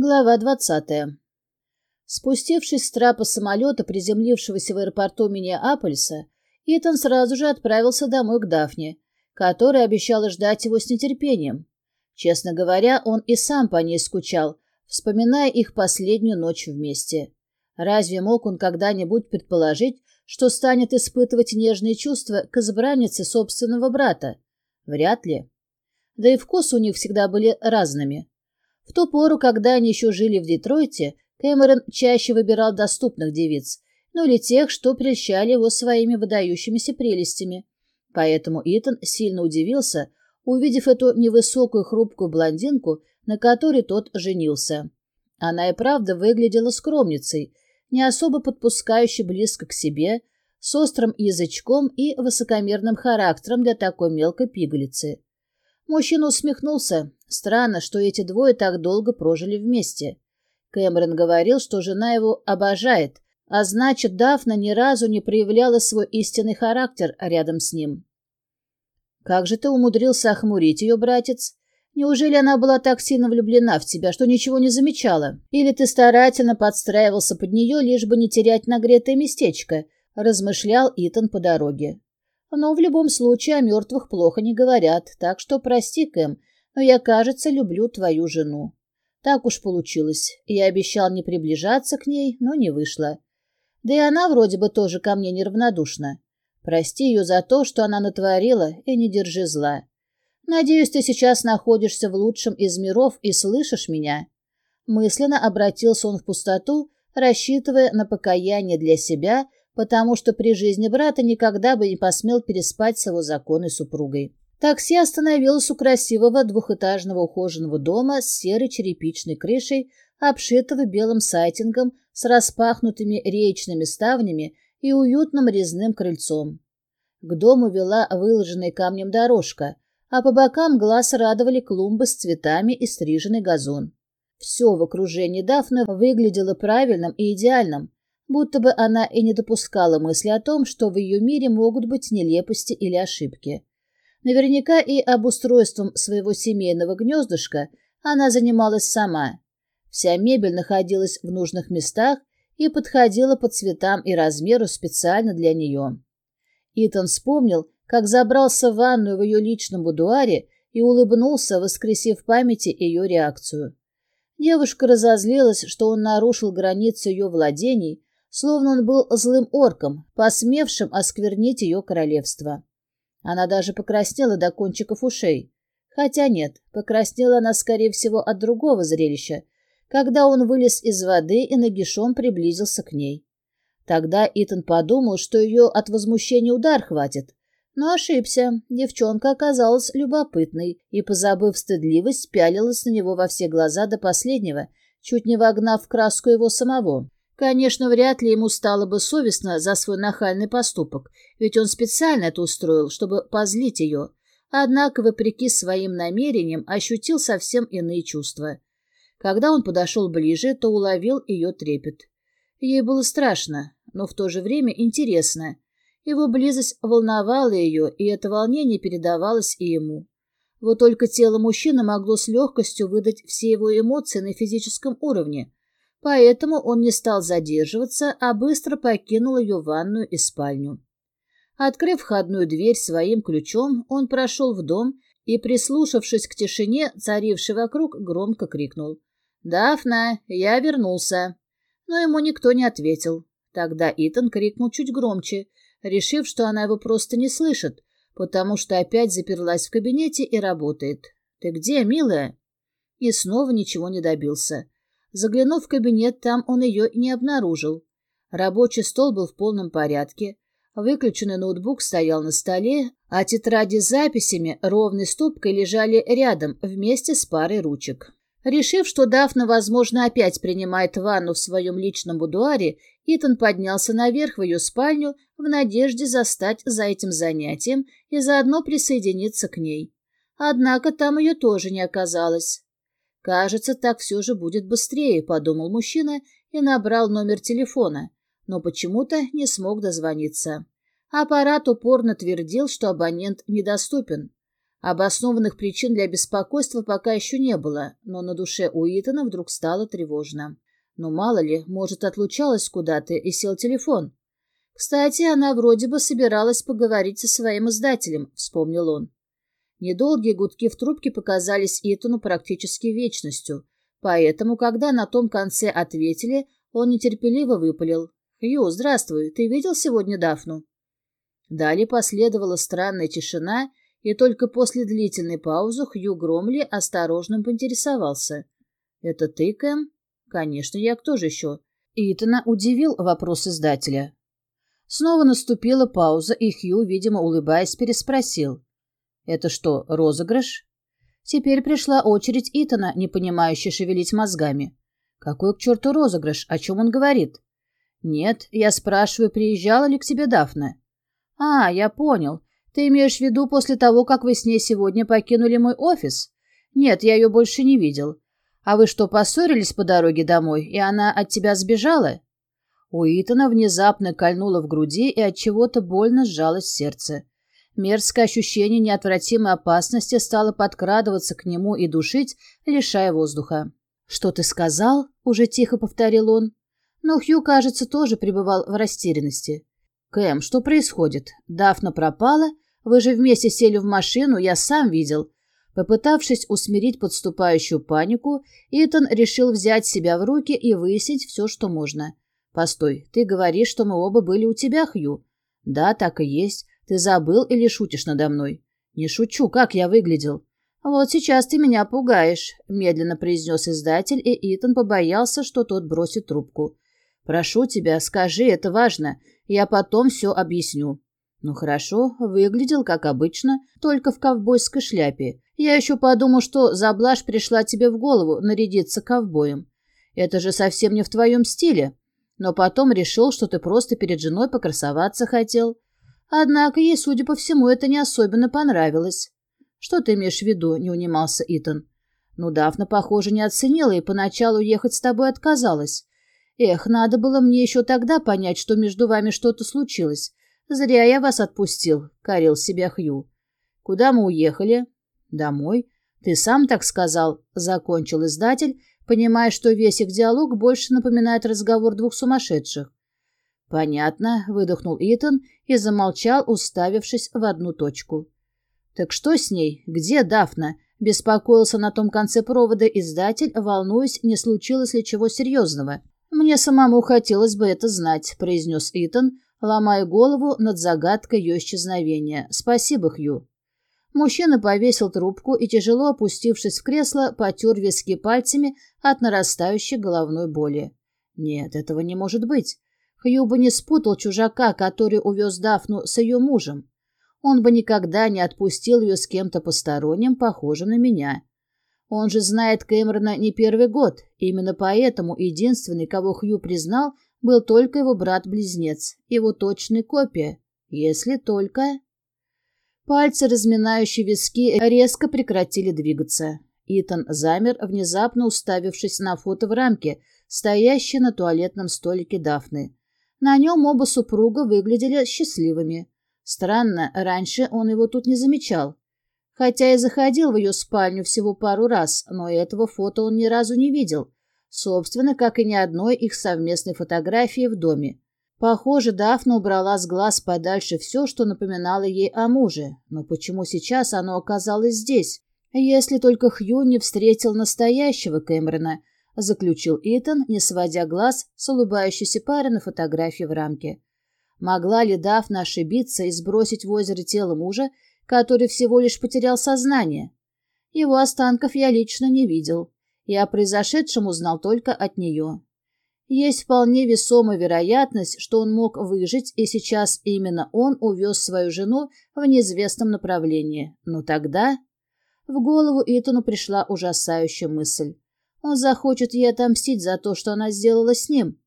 Глава двадцатая. Спустившись с трапа самолета, приземлившегося в аэропорту Миннеаполиса, Итан сразу же отправился домой к Дафне, которая обещала ждать его с нетерпением. Честно говоря, он и сам по ней скучал, вспоминая их последнюю ночь вместе. Разве мог он когда-нибудь предположить, что станет испытывать нежные чувства к избраннице собственного брата? Вряд ли. Да и вкусы у них всегда были разными. В ту пору, когда они еще жили в Детройте, Кэмерон чаще выбирал доступных девиц, ну или тех, что прельщали его своими выдающимися прелестями. Поэтому Итан сильно удивился, увидев эту невысокую хрупкую блондинку, на которой тот женился. Она и правда выглядела скромницей, не особо подпускающей близко к себе, с острым язычком и высокомерным характером для такой мелкой пигалицы. Мужчина усмехнулся. Странно, что эти двое так долго прожили вместе. Кэмерон говорил, что жена его обожает, а значит, Дафна ни разу не проявляла свой истинный характер рядом с ним. «Как же ты умудрился охмурить ее, братец? Неужели она была так сильно влюблена в тебя, что ничего не замечала? Или ты старательно подстраивался под нее, лишь бы не терять нагретое местечко?» — размышлял Итан по дороге. Но в любом случае о мертвых плохо не говорят, так что прости, Кэм, но я, кажется, люблю твою жену. Так уж получилось. Я обещал не приближаться к ней, но не вышло. Да и она вроде бы тоже ко мне неравнодушна. Прости ее за то, что она натворила, и не держи зла. Надеюсь, ты сейчас находишься в лучшем из миров и слышишь меня. Мысленно обратился он в пустоту, рассчитывая на покаяние для себя потому что при жизни брата никогда бы не посмел переспать с его законной супругой. Такси остановилось у красивого двухэтажного ухоженного дома с серой черепичной крышей, обшитого белым сайтингом с распахнутыми речными ставнями и уютным резным крыльцом. К дому вела выложенная камнем дорожка, а по бокам глаз радовали клумбы с цветами и стриженный газон. Все в окружении Дафны выглядело правильным и идеальным, будто бы она и не допускала мысли о том, что в ее мире могут быть нелепости или ошибки. Наверняка и обустройством своего семейного гнездышка она занималась сама. Вся мебель находилась в нужных местах и подходила по цветам и размеру специально для нее. Итан вспомнил, как забрался в ванную в ее личном будуаре и улыбнулся, воскресив в памяти ее реакцию. Девушка разозлилась, что он нарушил границы ее владений, словно он был злым орком, посмевшим осквернить ее королевство. Она даже покраснела до кончиков ушей. Хотя нет, покраснела она, скорее всего, от другого зрелища, когда он вылез из воды и нагишом приблизился к ней. Тогда Итан подумал, что ее от возмущения удар хватит. Но ошибся. Девчонка оказалась любопытной и, позабыв стыдливость, пялилась на него во все глаза до последнего, чуть не вогнав в краску его самого. Конечно, вряд ли ему стало бы совестно за свой нахальный поступок, ведь он специально это устроил, чтобы позлить ее. Однако, вопреки своим намерениям, ощутил совсем иные чувства. Когда он подошел ближе, то уловил ее трепет. Ей было страшно, но в то же время интересно. Его близость волновала ее, и это волнение передавалось и ему. Вот только тело мужчины могло с легкостью выдать все его эмоции на физическом уровне, Поэтому он не стал задерживаться, а быстро покинул ее ванную и спальню. Открыв входную дверь своим ключом, он прошел в дом и, прислушавшись к тишине, царившей вокруг, громко крикнул. «Дафна, я вернулся!» Но ему никто не ответил. Тогда Итан крикнул чуть громче, решив, что она его просто не слышит, потому что опять заперлась в кабинете и работает. «Ты где, милая?» И снова ничего не добился. Заглянув в кабинет, там он ее не обнаружил. Рабочий стол был в полном порядке. Выключенный ноутбук стоял на столе, а тетради с записями ровной стопкой лежали рядом вместе с парой ручек. Решив, что Дафна, возможно, опять принимает ванну в своем личном будуаре, Итан поднялся наверх в ее спальню в надежде застать за этим занятием и заодно присоединиться к ней. Однако там ее тоже не оказалось. «Кажется, так все же будет быстрее», — подумал мужчина и набрал номер телефона, но почему-то не смог дозвониться. Аппарат упорно твердил, что абонент недоступен. Обоснованных причин для беспокойства пока еще не было, но на душе у Итана вдруг стало тревожно. Ну, мало ли, может, отлучалась куда-то и сел телефон. Кстати, она вроде бы собиралась поговорить со своим издателем, вспомнил он. Недолгие гудки в трубке показались Итану практически вечностью, поэтому, когда на том конце ответили, он нетерпеливо выпалил. «Хью, здравствуй, ты видел сегодня Дафну?» Далее последовала странная тишина, и только после длительной паузы Хью Громли осторожно поинтересовался. «Это ты, Кэм?» «Конечно, я кто же еще?» Итана удивил вопрос издателя. Снова наступила пауза, и Хью, видимо, улыбаясь, переспросил. «Это что, розыгрыш?» Теперь пришла очередь Итана, не понимающей шевелить мозгами. «Какой к черту розыгрыш? О чем он говорит?» «Нет, я спрашиваю, приезжала ли к тебе Дафна?» «А, я понял. Ты имеешь в виду после того, как вы с ней сегодня покинули мой офис?» «Нет, я ее больше не видел. А вы что, поссорились по дороге домой, и она от тебя сбежала?» У Итана внезапно кольнуло в груди и от чего-то больно сжалось сердце. Мерзкое ощущение неотвратимой опасности стало подкрадываться к нему и душить, лишая воздуха. «Что ты сказал?» — уже тихо повторил он. Но Хью, кажется, тоже пребывал в растерянности. «Кэм, что происходит? Дафна пропала? Вы же вместе сели в машину, я сам видел». Попытавшись усмирить подступающую панику, Итан решил взять себя в руки и выяснить все, что можно. «Постой, ты говоришь, что мы оба были у тебя, Хью?» «Да, так и есть. Ты забыл или шутишь надо мной?» «Не шучу. Как я выглядел?» «Вот сейчас ты меня пугаешь», — медленно произнес издатель, и Итан побоялся, что тот бросит трубку. «Прошу тебя, скажи, это важно. Я потом все объясню». «Ну хорошо, выглядел как обычно, только в ковбойской шляпе. Я еще подумал, что за пришла тебе в голову нарядиться ковбоем. Это же совсем не в твоем стиле но потом решил, что ты просто перед женой покрасоваться хотел. Однако ей, судя по всему, это не особенно понравилось. Что ты имеешь в виду, не унимался Итан. Ну, Дафна, похоже, не оценила и поначалу ехать с тобой отказалась. Эх, надо было мне еще тогда понять, что между вами что-то случилось. Зря я вас отпустил, — корил себя Хью. Куда мы уехали? Домой. Ты сам так сказал, — закончил издатель, понимая, что весь их диалог больше напоминает разговор двух сумасшедших. «Понятно», — выдохнул Итан и замолчал, уставившись в одну точку. «Так что с ней? Где Дафна?» — беспокоился на том конце провода издатель, волнуясь, не случилось ли чего серьезного. «Мне самому хотелось бы это знать», — произнес Итан, ломая голову над загадкой ее исчезновения. «Спасибо, Хью». Мужчина повесил трубку и, тяжело опустившись в кресло, потер виски пальцами от нарастающей головной боли. Нет, этого не может быть. Хью бы не спутал чужака, который увез Дафну с ее мужем. Он бы никогда не отпустил ее с кем-то посторонним, похожим на меня. Он же знает Кэмерона не первый год, именно поэтому единственный, кого Хью признал, был только его брат-близнец, его точная копия. Если только... Пальцы, разминающие виски, резко прекратили двигаться. Итан замер, внезапно уставившись на фото в рамке, стоящее на туалетном столике Дафны. На нем оба супруга выглядели счастливыми. Странно, раньше он его тут не замечал. Хотя и заходил в ее спальню всего пару раз, но этого фото он ни разу не видел. Собственно, как и ни одной их совместной фотографии в доме. Похоже, Дафна убрала с глаз подальше все, что напоминало ей о муже. Но почему сейчас оно оказалось здесь? Если только Хью не встретил настоящего Кэмерона, заключил Итан, не сводя глаз с улыбающейся пары на фотографии в рамке. Могла ли Дафна ошибиться и сбросить в озеро тело мужа, который всего лишь потерял сознание? Его останков я лично не видел. Я о произошедшем узнал только от нее. Есть вполне весомая вероятность, что он мог выжить, и сейчас именно он увез свою жену в неизвестном направлении. Но тогда... В голову Итану пришла ужасающая мысль. Он захочет ей отомстить за то, что она сделала с ним.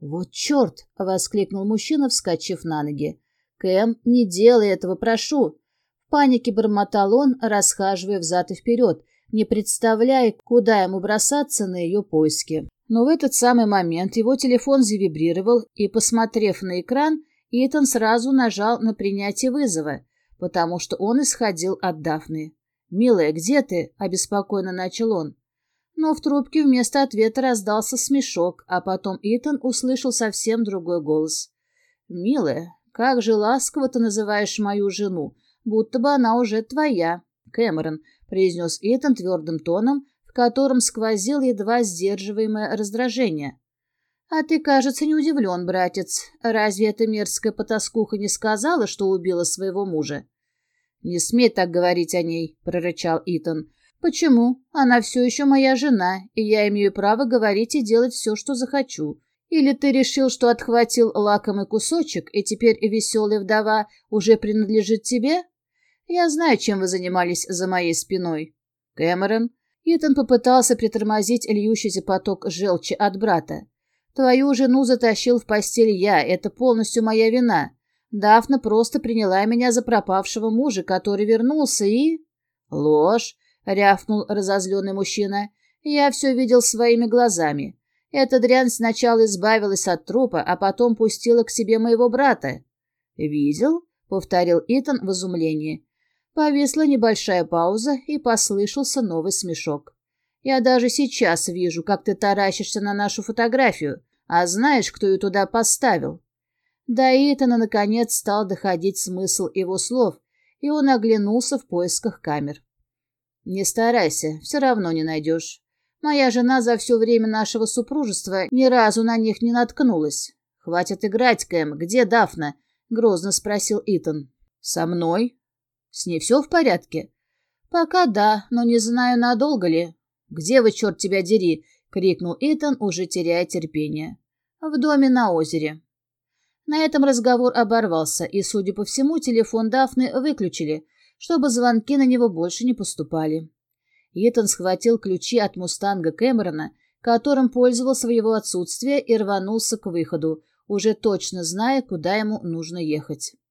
«Вот черт!» — воскликнул мужчина, вскочив на ноги. «Кэм, не делай этого, прошу!» В панике бормотал он, расхаживая взад и вперед, не представляя, куда ему бросаться на ее поиски. Но в этот самый момент его телефон завибрировал, и, посмотрев на экран, Итан сразу нажал на принятие вызова. потому что он исходил от Дафны. «Милая, где ты?» — обеспокоенно начал он. Но в трубке вместо ответа раздался смешок, а потом Итан услышал совсем другой голос. «Милая, как же ласково ты называешь мою жену, будто бы она уже твоя, Кэмерон», — произнес Итан твердым тоном, в котором сквозил едва сдерживаемое раздражение. «А ты, кажется, не удивлен, братец. Разве эта мерзкая потаскуха не сказала, что убила своего мужа?» «Не смей так говорить о ней», — прорычал Итан. «Почему? Она все еще моя жена, и я имею право говорить и делать все, что захочу. Или ты решил, что отхватил лакомый кусочек, и теперь веселая вдова уже принадлежит тебе? Я знаю, чем вы занимались за моей спиной». «Кэмерон?» Итан попытался притормозить льющийся поток желчи от брата. «Твою жену затащил в постель я, это полностью моя вина. Дафна просто приняла меня за пропавшего мужа, который вернулся и...» «Ложь!» — рявкнул разозленный мужчина. «Я все видел своими глазами. Эта дрянь сначала избавилась от трупа, а потом пустила к себе моего брата». «Видел?» — повторил Итан в изумлении. Повисла небольшая пауза, и послышался новый смешок. «Я даже сейчас вижу, как ты таращишься на нашу фотографию. А знаешь, кто ее туда поставил?» До Итана, наконец, стал доходить смысл его слов, и он оглянулся в поисках камер. «Не старайся, все равно не найдешь. Моя жена за все время нашего супружества ни разу на них не наткнулась. Хватит играть, Кэм. Где Дафна?» — грозно спросил Итан. «Со мной? С ней все в порядке?» «Пока да, но не знаю, надолго ли». «Где вы, черт тебя дери?» — крикнул Итан, уже теряя терпение. «В доме на озере». На этом разговор оборвался, и, судя по всему, телефон Дафны выключили, чтобы звонки на него больше не поступали. Итан схватил ключи от «Мустанга» Кэмерона, которым пользовался в его отсутствие, и рванулся к выходу, уже точно зная, куда ему нужно ехать.